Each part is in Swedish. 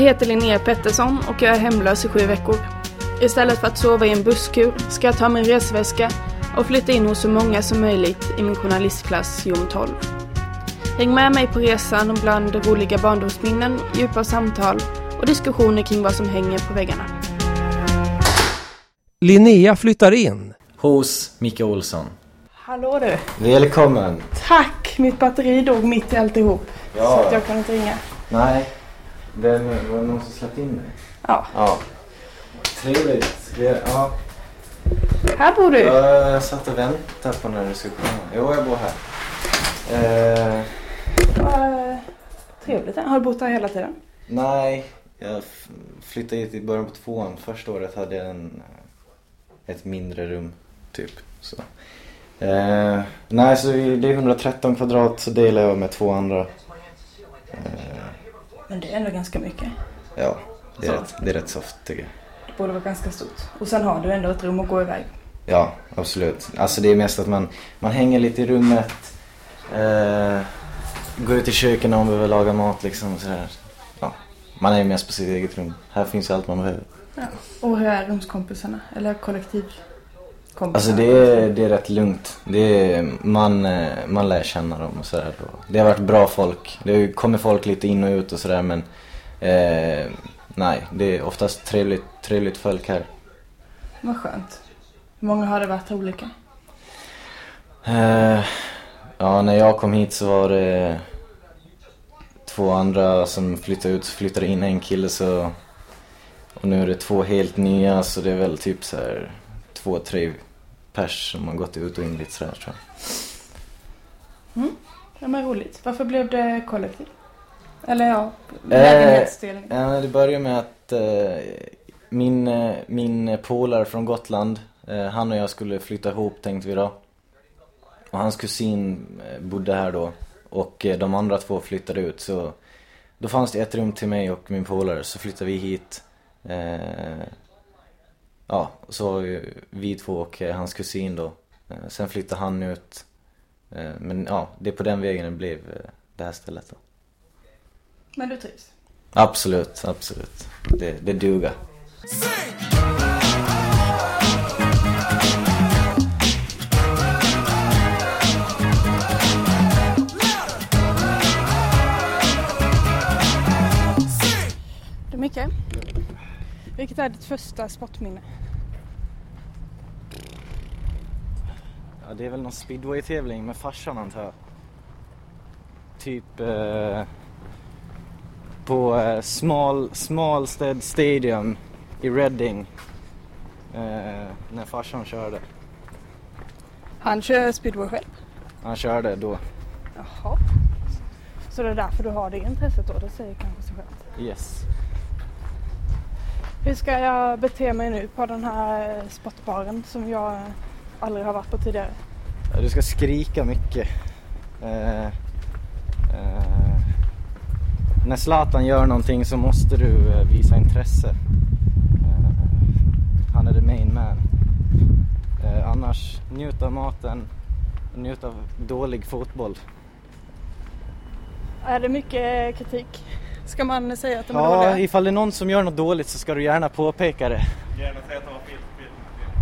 heter Linnea Pettersson och jag är hemlös i sju veckor. Istället för att sova i en busskur ska jag ta min resväska och flytta in hos så många som möjligt i min journalistklass Jom 12. Häng med mig på resan bland roliga barndomsminnen, djupa samtal och diskussioner kring vad som hänger på väggarna. Linnea flyttar in. Hos Micke Olsson. Hallå du! Välkommen! Tack! Mitt batteri dog mitt i alltihop. Ja. Så att jag kan inte ringa. Nej, det var någon som släppte in dig. Ja. Ja. Trevligt. Ja. Här bor du! Jag satt och väntade på när du skulle komma. Jo, jag bor här. Eh, Vad trevligt. Har du bott här hela tiden? nej, jag flyttade hit i början på tvåan. Första året hade jag en, ett mindre rum, typ. Så. Eh, nej, så det är 113 kvadrat så delar jag med två andra. Eh, Men det är ändå ganska mycket. ja, det är, Så. rätt, det är rätt soft tycker jag. Det borde vara ganska stort. Och sen har du ändå ett rum att gå iväg. Ja, absolut. Alltså det är mest att man, man hänger lite i rummet. Eh, går ut i köket när man behöver laga mat liksom och sådär. Ja, man är ju mest på sitt eget rum. Här finns allt man behöver. Ja. Och hur är rumskompisarna? Eller kollektivkompisarna? Alltså det är, det är rätt lugnt. Det är, man, eh, man lär känna dem och sådär. Det har varit bra folk. Det kommer folk lite in och ut och sådär men eh, nej, det är oftast trevligt, trevligt folk här. Vad skönt. Hur många har det varit olika? Eh, ja, när jag kom hit så var det två andra som flyttade ut, så flyttade in en kille så och nu är det två helt nya så det är väl typ så här två, tre pers som har gått ut och in lite sådär tror jag. Ja men roligt. Varför blev det kollektiv? Eller ja, Eh, lägenhetsdelning. Men det börjar med att eh, min, eh, min polare från Gotland, eh, han och jag skulle flytta ihop tänkte vi då. Och hans kusin eh, bodde här då. Och eh, de andra två flyttade ut så då fanns det ett rum till mig och min polare så flyttade vi hit. Eh, ja, så var vi, två och eh, hans kusin då. Eh, sen flyttade han ut. Eh, men ja, det är på den vägen det blev eh, det här stället då. Men du trivs? Absolut, absolut. Det, det duger. Du Micke? Vilket är ditt första sportminne? Ja, det är väl någon speedway-tävling med farsan antar jag. Typ eh, på eh, Small, Smallstead Stadium i Reading. Eh, när farsan körde. Han kör speedway själv. Han körde då. Jaha. Så det är därför du har det intresset då? Det säger kanske sig självt. Yes. Hur ska jag bete mig nu på den här sportbaren som jag aldrig har varit på tidigare? Du ska skrika mycket. Eh, eh, när Zlatan gör någonting så måste du eh, visa intresse. Eh, han är the main man. Eh, annars, njut av maten och njut av dålig fotboll. Är det mycket kritik? Ska man säga att de är Ja, dåliga? ifall det är någon som gör något dåligt så ska du gärna påpeka det. Gärna säga att han var fel. fel.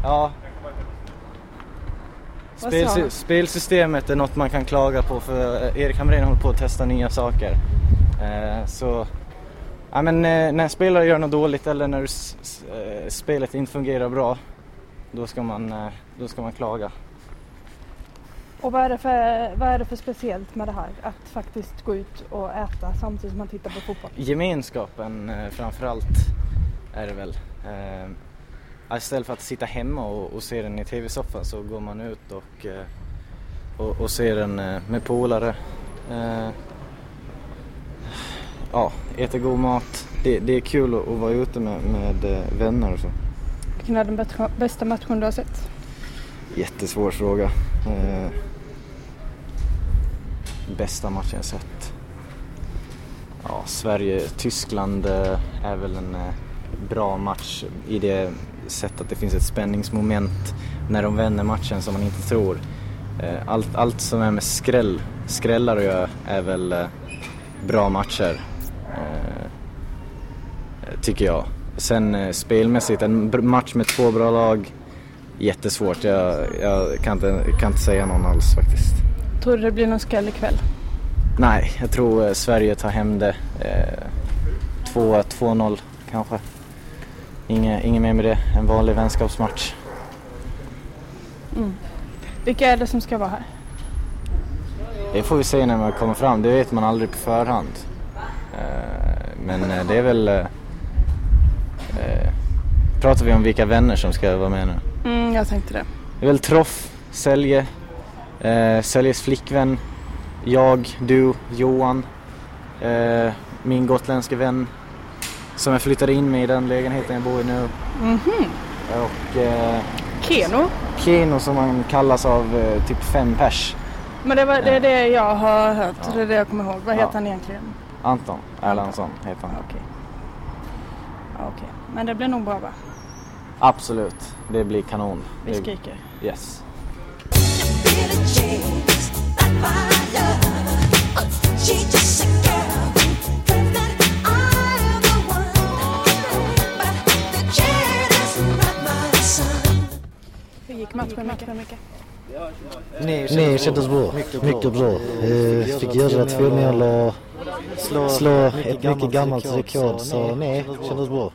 Ja, Spelsy- spelsystemet är något man kan klaga på för eh, Erik Hamrén håller på att testa nya saker. Eh, så, ja men eh, när spelare gör något dåligt eller när eh, spelet inte fungerar bra, då ska man, eh, då ska man klaga. Och vad är, det för, vad är det för speciellt med det här? Att faktiskt gå ut och äta samtidigt som man tittar på fotboll? Gemenskapen eh, framförallt är det väl. Eh, istället för att sitta hemma och, och se den i tv-soffan så går man ut och, eh, och, och ser den eh, med polare. Eh, ja, äter god mat. Det, det är kul att, att vara ute med, med vänner och så. Vilken är den bästa- bästa matchen du har sett? Jättesvår fråga. Eh, bästa matchen jag sett? Ja, Sverige-Tyskland eh, är väl en eh, bra match i det sätt att det finns ett spänningsmoment när de vänder matchen som man inte tror. Eh, allt, allt som är med skräll, skrällar och göra är väl bra matcher. Tycker jag. Sen spelmässigt, en match med två bra lag, jättesvårt. Jag, jag kan, inte, kan inte säga någon alls faktiskt. Tror du det blir någon skräll ikväll? Nej, jag tror eh, Sverige tar hem det. Eh, 2 2-0 kanske. Inget, inget mer med det, en vanlig vänskapsmatch. Mm. Vilka är det som ska vara här? Det får vi se när man kommer fram, det vet man aldrig på förhand. Eh, men eh, det är väl... Pratar vi om vilka vänner som ska vara med nu? Mm, jag tänkte det. Det är väl Troff, Sälje, eh, Säljes flickvän, jag, du, Johan, eh, min gotländska vän som jag flyttade in med i den lägenheten jag bor i nu Mhm. och eh, Keno? Keno som han kallas av eh, typ fem pers. Men det, var, det är det jag har hört. Ja. Det är det jag kommer ihåg. Vad Ja. heter han egentligen? Anton Erlandsson heter han. Okej. Ja, Okej. Men det blir nog bra va? Absolut, det blir kanon. Vi skriker. Yes. Nej, kändes bra. Mycket bra. Eh, fick göra två mål och slå ett mycket gammalt rekord. Så nej, kändes bra.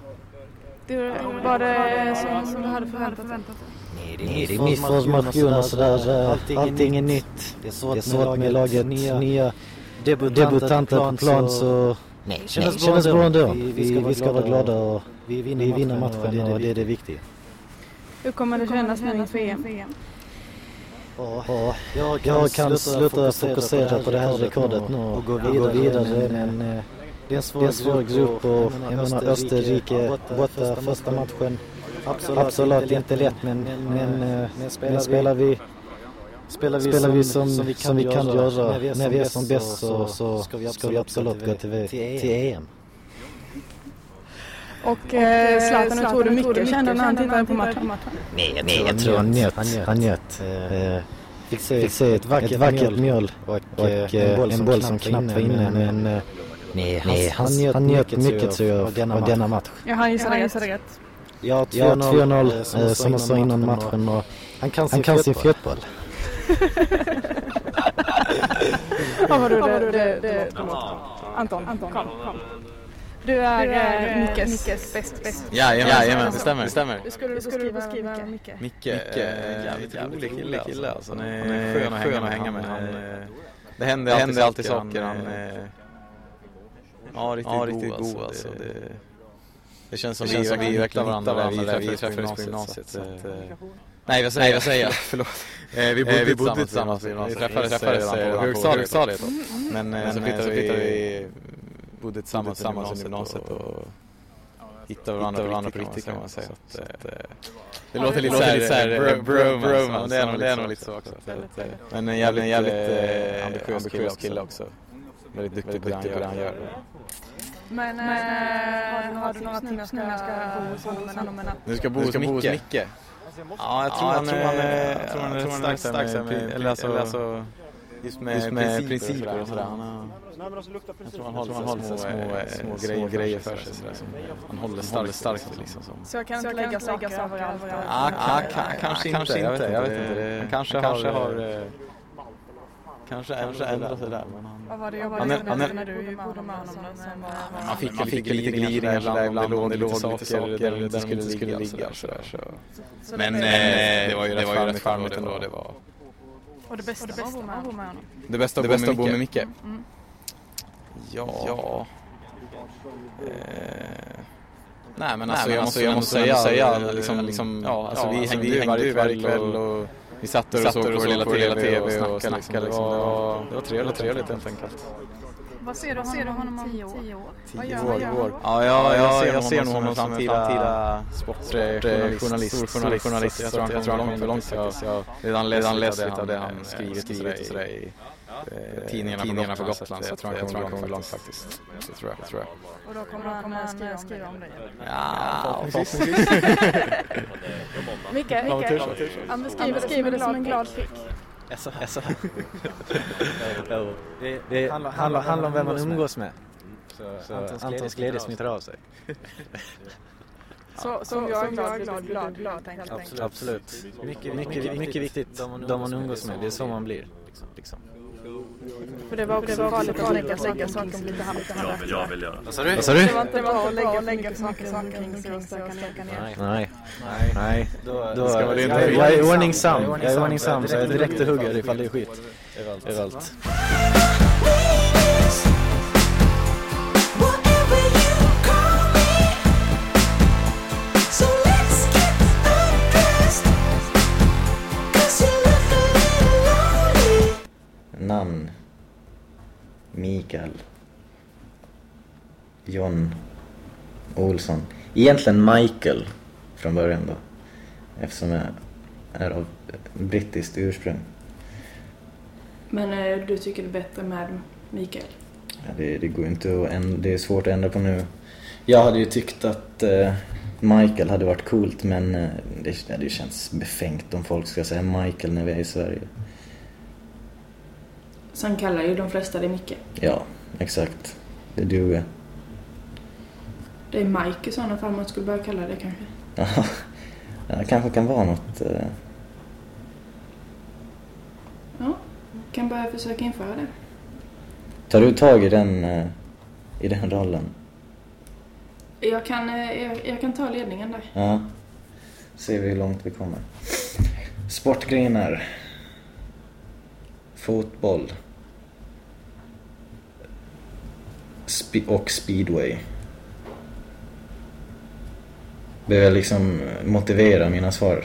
Du, var det som du hade förväntat dig? Nej, det är ny formation och sådär. Eh, Allting är nytt. Det är svårt med laget. Nya debutanter på plan så... Nej, kändes bra ändå. Vi, vi ska vara glada och vi vinner matchen och det är det viktiga. Hur kommer det kännas nu inför EM? Ja, jag kan sluta fokusera på det här rekordet nu och gå vidare. Men eh, det är en svår grupp och jag menar Österrike borta första matchen. Absolut inte lätt men, men, eh, men spelar vi Spelar vi, spelar vi som, som, vi kan göra när vi är som bäst så, så ska vi absolut gå till, till EM. Och eh, Zlatan, hur tror du Micke kände när han tittade på matchen? Nej, nej jag tror han njöt. Han njöt. Eh, Fick se, fick se ett vackert, ett vackert mål och, och eh, en boll som knappt var inne men eh, nej, han, han njöt mycket tror jag av denna, denna match. Ja, han gissade rätt. Ja, 2-0 eh, som jag sa innan matchen och han kan sin, han kan sin fotboll. Ja, vad du det, det, det, Anton, Anton, kom, kom. Du är, är Mickes, Mickes bäst, bäst. Jajamän, jajamän det stämmer. Det stämmer. Hur skulle du beskriva, beskriva Micke? Micke, eh, jävligt rolig kille, kille alltså. Han är, han är skön, skön att hänga med. Han, eh, det händer, det händer alltid saker. Han, eh, ja, riktigt, ja, riktigt god, god alltså. Det, det känns som det känns vi, vi verkligen hittar varandra där vi träffades på gymnasiet. Så att, eh, nej, vad säger jag? Vad säger jag? Förlåt. Eh, vi bodde, vi bodde tillsammans. Vi träffades, träffades redan på högstadiet. Men, eh, så flyttade vi, bodde tillsammans i gymnasiet och hitta varandra, varandra på riktigt kan man säga. Så att, eh, det låter lite såhär, bromance, men det är nog, lite så också. Så att, eh, men en jävligt, jävligt eh, ambitiös, ambitiös kille också. Väldigt duktig på det han gör. Men, men äh, har du några tips nu när jag ska bo hos honom en natt? Nu ska bo hos Micke? Ja, jag tror han är, jag tror han är rätt stark där med, eller alltså, just med, just med principer och sådär. Han har, jag tror han håller, han håller små, små, små grejer, grejer för sig sådär, som han håller starkt, starkt liksom. Så jag kan inte lägga saker överallt? Ja, kanske inte. Jag vet inte. Jag vet inte. Han kanske har Kanske ändrat sig där. Men han, Vad var det jag han, är, han är, när du bodde med honom? man fick, man fick lite glidningar sådär ibland om det låg lite saker där de inte skulle, skulle ligga. Sådär, sådär, så. Men eh, det var ju rätt charmigt ändå. Det var, och det bästa, det bästa med att bo med honom? Det bästa att bo med, Micke? Mm. Ja... ja. Eh, nej men alltså, Nej, jag, måste, jag måste säga, liksom, liksom, ja, alltså, vi hängde ju varje kväll och vi satt och såg på lilla TV och snackade. Liksom. Det, var, det var trevligt, trevligt helt enkelt. Vad ser du, ser du honom om tio år? Tio år, år. Ja, ja, ja, jag ser honom som en framtida sportjournalist, stor journalist. Jag tror han kommer långt, långt faktiskt. Jag har redan läst lite av det han skrivit och sådär i tidningarna på Gotland. Så jag tror han kommer långt faktiskt. Så tror jag, tror jag. Och då kommer han skriva, skriva om dig? Ja, förhoppningsvis. Micke, han beskriver det som en glad prick. Alltså, alltså. det, det handlar, handlar om vem man umgås med. Så Antons glädje smittar av sig. Så, som jag är glad, glad, glad, glad. Absolut. Mycket, mycket, mycket viktigt. De man umgås med, det är så man blir. Liksom. För det var också farligt att lägga saker som lite hamnat Jag vill, jag vill göra. Vad sa du? Det var inte bra att lägga, lägga saker omkring sig och stöka ner. Nej. Nej. Då, Ska man inte- jag är ordningsam. Jag är ordningsam så jag är direkt och hugger ifall det är skit. Överallt. Whatever John Olsson. Egentligen Michael från början då. Eftersom jag är av brittiskt ursprung. Men eh, du tycker det är bättre med Mikael? Ja, det, det går inte att ändra, det är svårt att ändra på nu. Jag hade ju tyckt att eh, Michael hade varit coolt men eh, det, det känns befängt om folk ska säga Michael när vi är i Sverige. Sen kallar ju de flesta det Micke. Ja, exakt. Det duger. Det är Mike i sådana fall man skulle börja kalla det kanske. Ja, det kanske kan vara något. Eh, Ja, kan börja försöka införa det. tar du tag i den, eh, i den rollen? Jag kan, eh, jag, jag kan ta ledningen där. Ja. Ser vi hur långt vi kommer. Sportgrenar. Fotboll. Spe- och speedway. Behöver jag liksom motivera mina svar?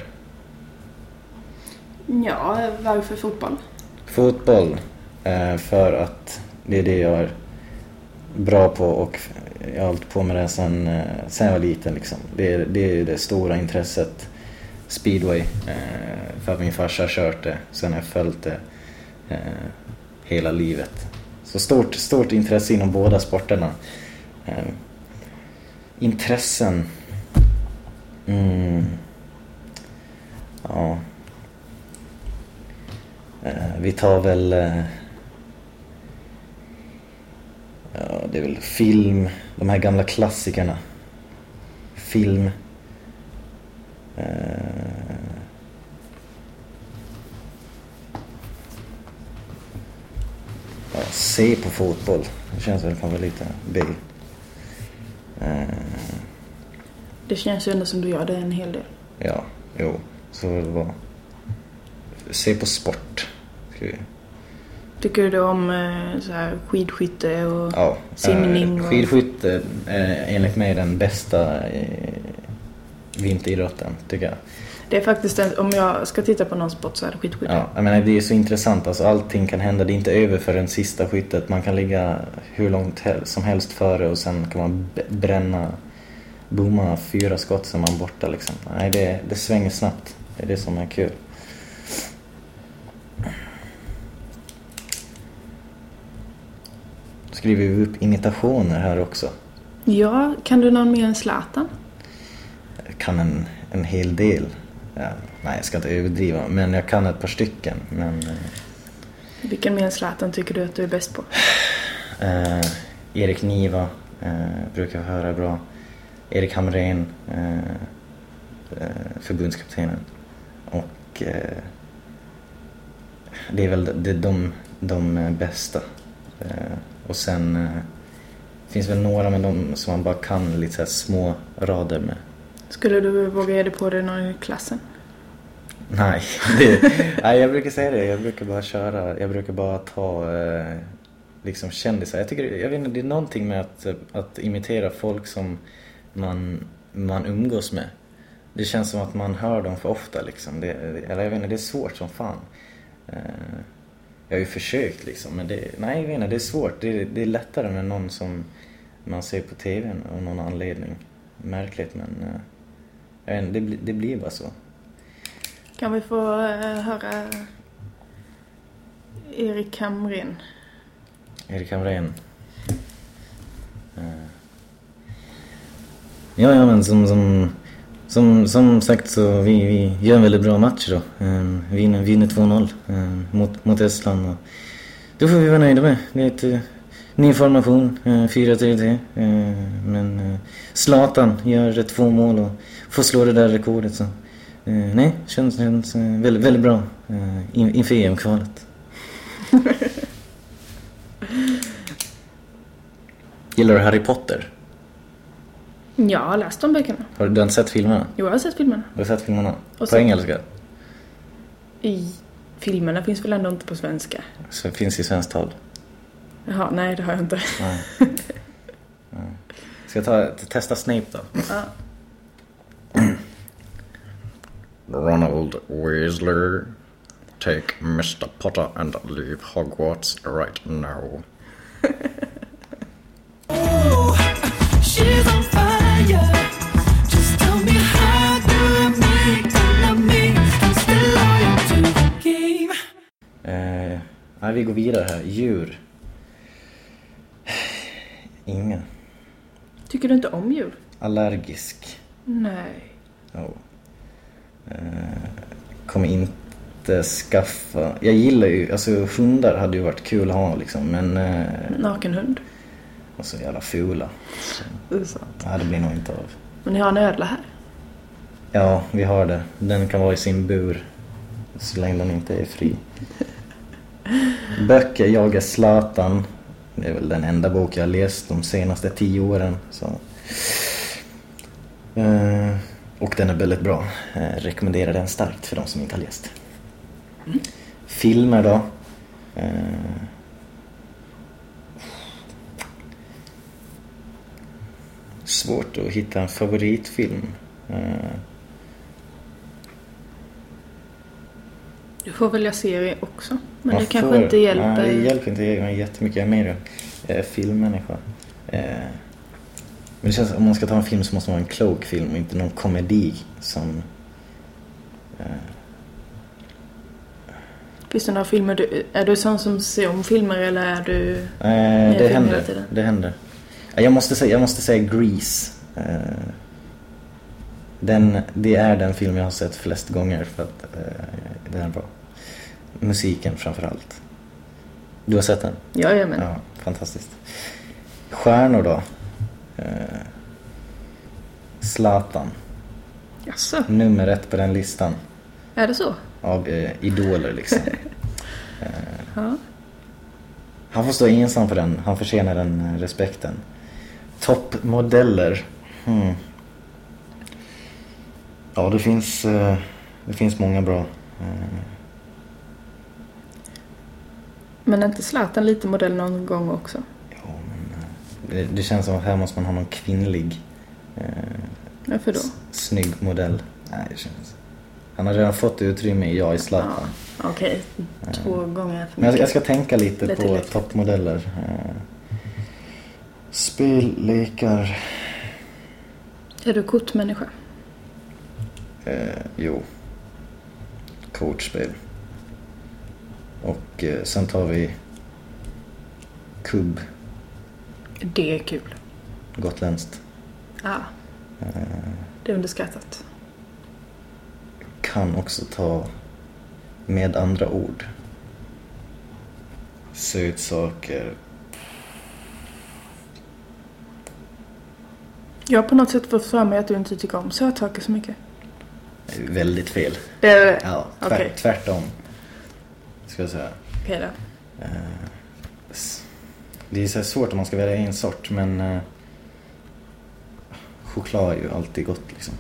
Ja, varför fotboll? Fotboll. eh, För att det är det jag är bra på och jag har hållit på med det sen, eh, sen jag var liten. Liksom. Det, är, det är det stora intresset. Speedway. eh, För att min farsa har kört det. Sen har jag följt det eh, hela livet. Så stort, stort intresse inom båda sporterna. Eh, Intressen. Mm. Ja. Eh, Vi tar väl... eh, Ja, det är väl film, de här gamla klassikerna. Film. Eh, Ja, se på fotboll. Det känns väl kanske lite B. Eh, det känns ju ändå som du gör det en hel del. Ja, jo, så det vara. Se på sport. Tycker du om eh, så här, skidskytte och Ja, simning? eh, Och... Skidskytte är enligt mig den bästa eh, vinteridrotten, tycker jag. Det är faktiskt den, om jag ska titta på någon sport så är det skidskytte. Ja, jag menar, det är så intressant, alltså allting kan hända. Det är inte över för den sista skyttet. Man kan ligga hur långt som helst före och sen kan man b- bränna, bomma fyra skott så är man borta liksom. Nej, det, det svänger snabbt. Det är det som är kul. Skriver vi upp imitationer här också. Ja, kan du någon mer än Zlatan? Jag kan en, en hel del. Ja, nej, jag ska inte överdriva, men jag kan ett par stycken. Men eh, Vilken mer än Zlatan tycker du att du är bäst på? eh, Erik Niva eh, brukar jag höra bra. Erik Hamrén, eh, eh, förbundskaptenen. Och eh, det är väl de, de, de eh, bästa. Och sen finns väl några men de som man bara kan lite så små rader med. Skulle du våga ge dig på det någon i klassen? Nej, det, nej, jag brukar säga det. Jag brukar bara köra. Jag brukar bara ta eh, liksom kändisar. Jag tycker, jag vet inte, det är någonting med att, att imitera folk som man, man umgås med. Det känns som att man hör dem för ofta liksom. Det, eller jag vet inte, det är svårt som fan. Eh, jag har ju försökt liksom, men det, nej jag vet inte, det är svårt. Det, det är lättare med någon som man ser på TVn av någon anledning. Märkligt men eh, jag vet inte, det, blir- det blir bara så. Kan vi få eh, höra Erik Hamrén? Erik Hamrén. Ja, ja, men som, som, som, som sagt så vi, vi gör en väldigt bra match då. Eh, Vinner, vinner 2-0 eh, mot, mot Estland. Och det får vi vara nöjda med. Det är ett eh, Ny formation, eh, 4-3-3. Eh, men eh, Zlatan gör två mål och får slå det där rekordet. Så. Eh, nej, känns, känns väldigt, väldigt bra in, inför EM-kvalet. Gillar du Harry Potter? Jag har läst de böckerna. Har du, har inte sett filmerna? Jo, jag har sett filmerna. Har du sett filmerna? På så- engelska? I filmerna finns väl ändå inte på svenska? Så finns i svenskt tal. Jaha, nej det har jag inte. Nej. Nej. Ska jag ta, testa Snape då? Ja. Ronald Weasley, take Mr Potter and leave Hogwarts right now. nej, vi går vidare här. Djur. Ingen. Tycker du inte om djur? Allergisk. Nej. Oh. Eh, kommer inte skaffa... Jag gillar ju... Alltså hundar hade ju varit kul att ha liksom men... Eh, Nakenhund? och så jävla fula. Det är sant. Nej, det blir nog inte av. Men ni har en ödla här? Ja, vi har det. Den kan vara i sin bur. Så länge den inte är fri. Böcker, jag är Zlatan. Det är väl den enda bok jag har läst de senaste tio åren. Så. Eh, och den är väldigt bra. Eh, rekommenderar den starkt för de som inte har läst. Filmer då? Eh, svårt att hitta en favoritfilm. Du får välja serie också. Men Man det kanske får- inte hjälper. Nej, det hjälper inte mig jättemycket. Jag är mer eh, filmmänniska. Eh, men det känns om man ska ta en film så måste man ha en klok film och inte någon komedi som... Eh, Finns det några filmer du... Är du sån som ser om filmer eller är du... eh, det händer. Det händer. Ja, Jag måste säga, jag måste säga Grease. Eh, den, det är den film jag har sett flest gånger för att eh, den är bra. Musiken framför allt. Du har sett den? Jajamän. Ja, fantastiskt. Stjärnor då? Eh, Zlatan, Jaså? nummer ett på den listan Är det så? av eh, idoler liksom. Ja. Han får stå ensam på den, han förtjänar den eh, respekten. Toppmodeller? Hmm. Ja, det finns, eh, det finns många bra. Eh, Men är inte Zlatan lite modell någon gång också? ja, men, eh, det, det känns som att här måste man ha någon kvinnlig eh, Varför då? Snygg modell. Nej, det känns... Han har redan fått utrymme i Jag i Zlatan. Ja, Okej, två gånger för Men jag, mycket. jag ska tänka lite Lite på lätt. toppmodeller. Eh, Spel, lekar... Är du kortmänniska? Eh, jo. Kortspel. Och eh, sen tar vi kubb, Det är kul. gotländskt. Ja. Eh, Det är underskattat. kan också ta med andra ord. Sötsaker. Jag har på något sätt fått för mig att du inte tycker om sötsaker så mycket. Väldigt fel. Det är det? Ja, tvärt, Okej. tvärtom. Ska jag säga. Okej då. S- Det är så svårt om man ska välja en sort men eh, choklad är ju alltid gott liksom.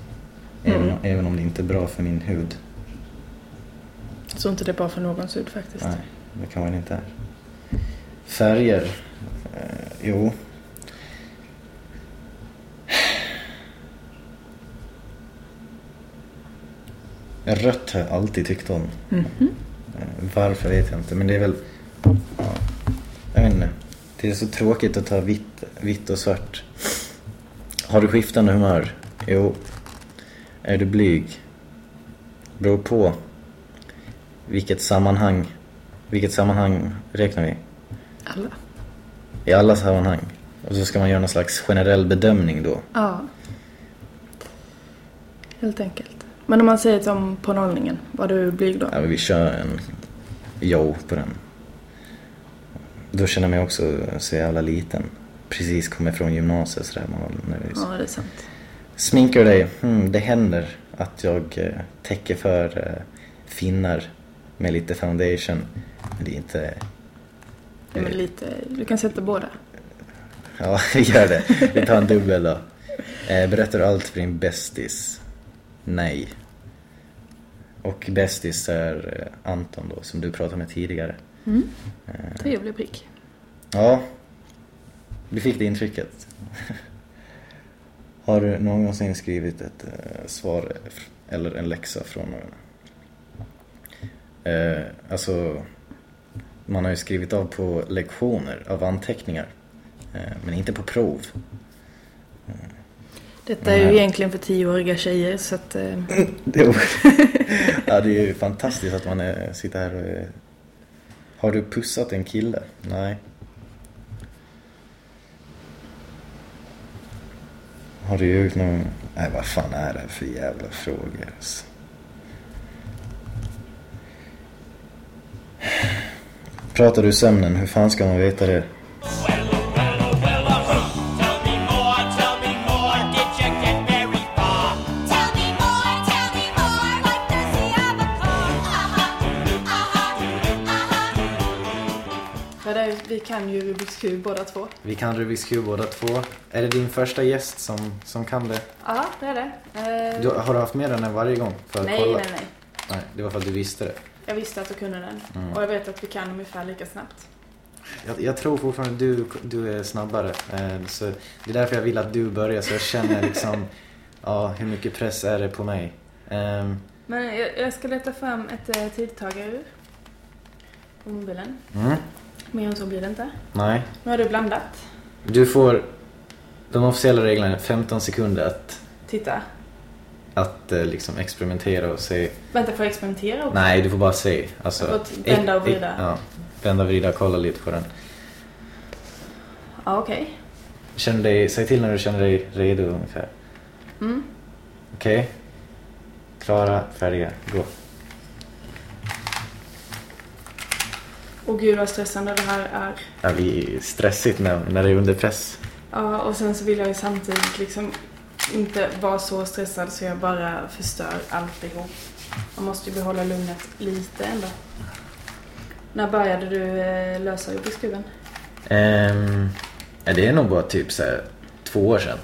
Även, Mm. även om det inte är bra för min hud. Jag tror inte det är bra för någons hud faktiskt. Nej, det kan man inte är. Färger? Eh, jo. Rött har jag alltid tyckt om. Mhm. Eh, Varför vet jag inte, men det är väl... Ja, jag vet inte. Det är så tråkigt att ta vitt, vitt och svart. Har du skiftande humör? Jo. Är du blyg? Beror på. Vilket sammanhang? Vilket sammanhang räknar vi? Alla. I alla sammanhang. Och så ska man göra någon slags generell bedömning då. Ja. Helt enkelt. Men om man säger som på nollningen, var du blyg då? Ja, men vi kör en jo på den. Då känner jag mig också så jävla liten. Precis kommer från gymnasiet sådär. Man var nervös. Ja, det är sant. Sminkar dig? Hmm, det händer att jag eh, täcker för eh, finnar med lite foundation. Men det är inte... Det är väl lite, du kan sätta båda. Ja, vi gör det. Vi tar en dubbel då. Eh, berättar du allt för din bästis? Nej. Och bästis är eh, Anton då, som du pratade med tidigare. Mm. Trevlig prick. Ja, du fick det intrycket. Har du någonsin skrivit ett eh, svar eller en läxa från någon? Eh, alltså, man har ju skrivit av på lektioner av anteckningar. Eh, men inte på prov. Detta är ju egentligen för tioåriga tjejer så att... Eh, ja, det är ju fantastiskt att man eh, sitter här och... eh, Har du pussat en kille? Nej. Har du gjort någon... Nej, vad fan är det här för jävla frågor? alltså? Pratar du sömnen? Hur fan ska man veta det? Rubiks kub båda två. Vi kan Rubiks kub båda två. Är det din första gäst som, som kan det? Ja, det är det. Eh, Du, har du haft med den här varje gång? För att nej, kolla? nej, nej. Nej, det var för att du visste det. Jag visste att du kunde den. Mm. Och jag vet att vi kan ungefär lika snabbt. Jag, jag tror fortfarande du, du är snabbare. Eh, så det är därför jag vill att du börjar så jag känner liksom ja, hur mycket press är det på mig. Ehm, Men jag, jag ska leta fram ett eh, tidtagarur på mobilen. mm, Mer än så blir det inte. nej. Nu har du blandat. Du får de officiella reglerna är 15 sekunder att, Titta. att eh, liksom experimentera och se. Vänta, får jag experimentera också? Nej, du får bara se. Alltså, Jag får vända och vrida. Ja, vända och vrida, kolla lite på den. Ja, okej. Känner dig, säg till när du känner dig redo ungefär. Mm. Okej? Klara, färdiga, gå. Och gud vad stressande det här är. Det blir stressigt när, när det är under press. Ja, och sen så vill jag ju samtidigt liksom inte vara så stressad så jag bara förstör alltihop. Man måste ju behålla lugnet lite ändå. När började du eh, lösa Rubiks kuben? Ehm, ja, det är nog bara typ så här, två år sedan.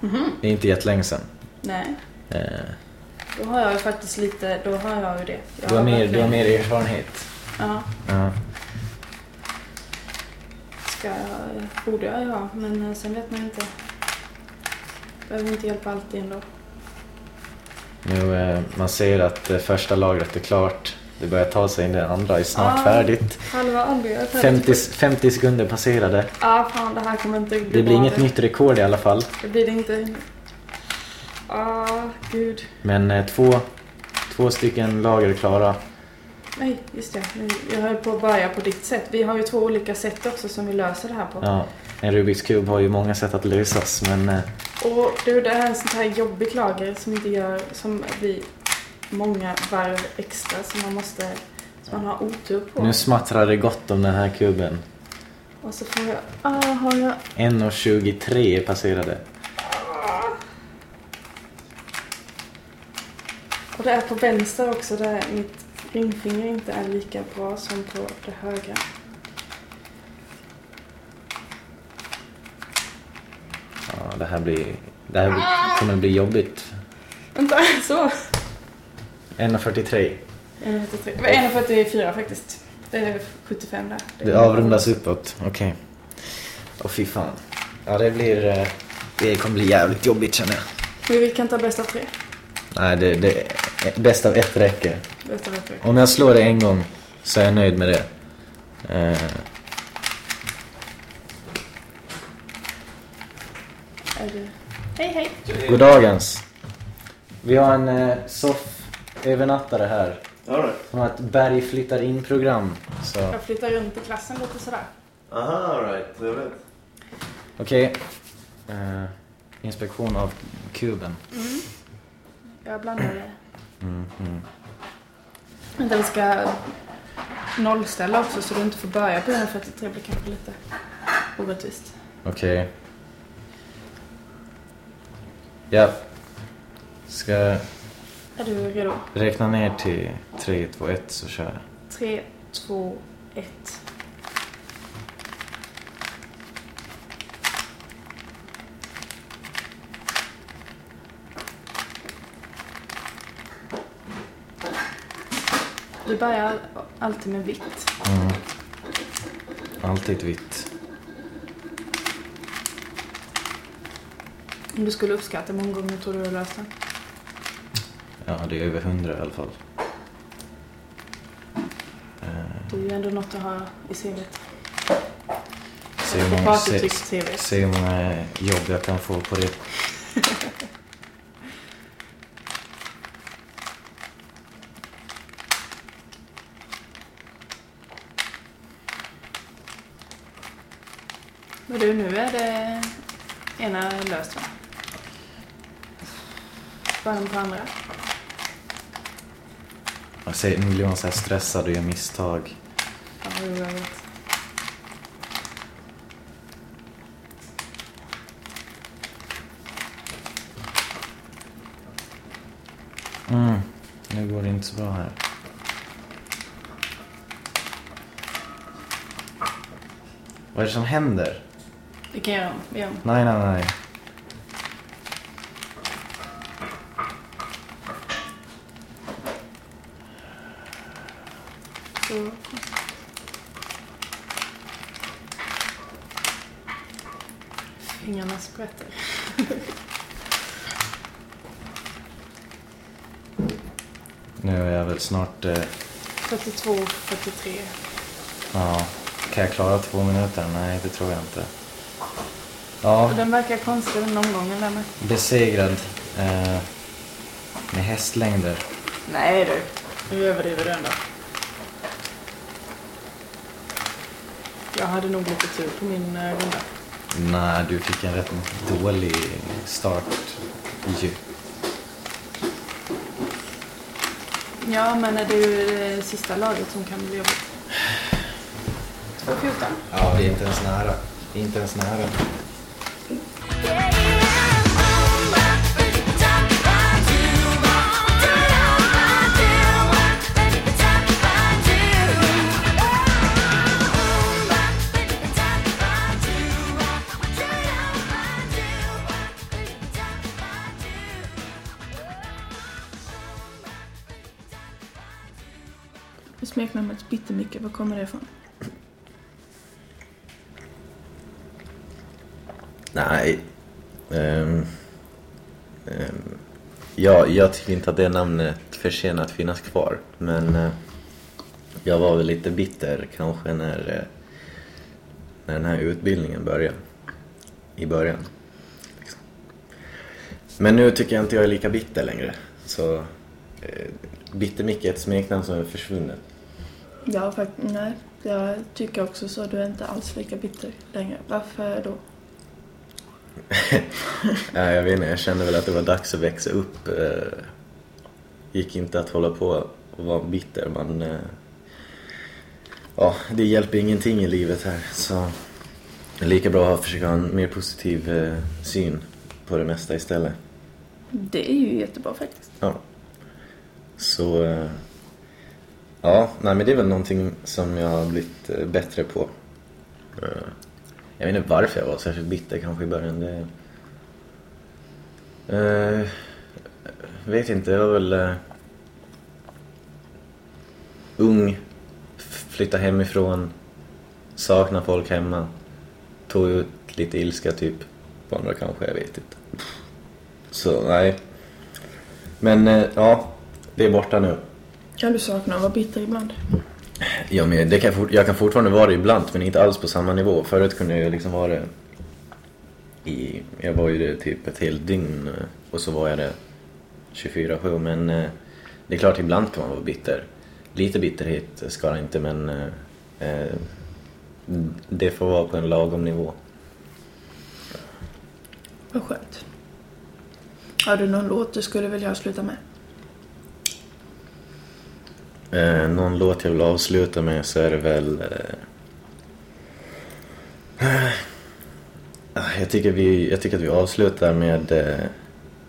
Mhm. Det är inte jättelänge sedan. Nej, Ehm, då har jag ju faktiskt lite, då har jag ju det. Jag du, har mer, du har mer erfarenhet. Ja, Ja. Ska borde jag ju ha, men eh, sen vet man inte. Behöver inte hjälpa alltid ändå. Nu, eh, man ser att eh, första lagret är klart. Det börjar ta sig in det andra är snart Ah. färdigt. Halva är färdigt. 50, 50 sekunder passerade. Ja, fan det här kommer inte bli Det blir inget nytt rekord i alla fall. Det blir det inte. Ah, gud. Men eh, två, två stycken lager är klara. Nej, just det. Jag höll på att börja på ditt sätt. Vi har ju två olika sätt också som vi löser det här på. Ja, en Rubiks kub har ju många sätt att lösas men eh, Och du, det här är en sånt här jobbigt lager som inte gör, som blir många varv extra som man måste, som man har otur på. nu smattrar det gott om den här kuben. Och så får jag, ah, har jag, 1.23 är passerade. och det är på vänster också där mitt ringfinger inte är lika bra som på det högra. Ja, det här blir... Det här blir- kommer bli jobbigt. Vänta, så. 1.43. 1,43. Det var 1,44 faktiskt. Det är 75 där. Det Det avrundas uppåt. Okej. Åh fy fan. Ja, det blir... eh, Det kommer bli jävligt jobbigt känner jag. Men vi kan ta bäst av tre. Nej, det, det, bäst av ett räcker. Om jag slår det en gång så är jag nöjd med det. Eh. Hej, hej. Goddagens. Vi har en eh, soff övernattare här. Right. Som har ett berg flyttar in-program. Så Jag flyttar runt i klassen lite sådär. Aha, all right. Trevligt. okej. Eh, inspektion av kuben. Jag blandar det. Mm, mm. Vänta, vi ska nollställa också så du inte får börja på 143 blir kanske lite orättvist. Okej. Ja. Ska Är du redo? räkna ner till 3, 2, 1 så kör jag. 3, 2, 1. Du börjar alltid med vitt. Mm. Alltid vitt. Om du skulle uppskatta hur många gånger tror du du löst den? Ja, det är över 100 i alla fall. Det är ju ändå något att ha i CVt. Se hur På många, se, partytryckt CV. se hur många jobb jag kan få på det. Men du, nu är det ena löst va? Den på andra. Jag säger, nu blir man så här stressad och gör misstag. Ja, jo, jag vet. Mm. Nu går det inte så bra här. Vad är det som händer? Kan göra om. Nej, nej, nej. Så. Fingrarna sprätter. Nu är jag väl snart... Eh, 42, 43. ja, kan jag klara två minuter? Nej, det tror jag inte. Ja, Och den verkar konstig den omgången där med. besegrad. Eh, med hästlängder. Nej du. Nu överdriver du ändå. Jag hade nog lite tur på min eh, runda. Nej, du fick en rätt dålig start ju. Ja, men är det ju det sista laget som kan bli jobbigt. 2.14. Ja, det är inte ens nära. Det är inte ens nära. Smeknamnet Bittermicke, var kommer det ifrån? Nej. Um, um, ja, jag tycker inte att det namnet förtjänar att finnas kvar. Men uh, jag var väl lite bitter kanske när, uh, när den här utbildningen började. I början. Liksom. Men nu tycker jag inte jag är lika bitter längre. Så eh, uh, Bitter-Micke är ett smeknamn som är försvunnet. Ja, faktiskt. Nej, jag tycker också så. Du är inte alls lika bitter längre. Varför då? Ja, jag vet inte, jag kände väl att det var dags att växa upp. Eh, Gick inte att hålla på och vara bitter. Man, eh, ja, det hjälper ingenting i livet här. Så det är lika bra att försöka ha en mer positiv eh, syn på det mesta istället. Det är ju jättebra faktiskt. Ja. Så, ja, nej men det är väl någonting som jag har blivit eh, bättre på. Eh, jag vet inte varför jag var särskilt bitter kanske i början. Det, eh, vet inte, jag var väl eh, ung, flytta flyttade hemifrån, saknade folk hemma, tog ut lite ilska typ på andra kanske, jag vet inte. Så nej. Men eh, ja, det är borta nu. Kan du sakna att vara bitter ibland? Ja, men det kan jag, jag kan fortfarande vara det ibland, men inte alls på samma nivå. Förut kunde jag liksom vara det i... Jag var ju det typ ett helt dygn eh, och så var jag det 24-7. Men eh, det är klart, ibland kan man vara bitter. Lite bitterhet ska det inte, men eh, eh, det får vara på en lagom nivå. Vad skönt. Har du någon låt du skulle vilja sluta med? Eh, någon låt jag vill avsluta med så är det väl... Eh, ah, jag, tycker vi, jag tycker att vi avslutar med eh,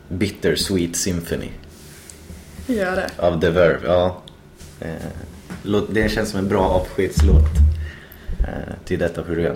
Bittersweet Symphony Gör det. av The Verve. Ja. Eh, låt, det känns som en bra avskedslåt eh, till detta program.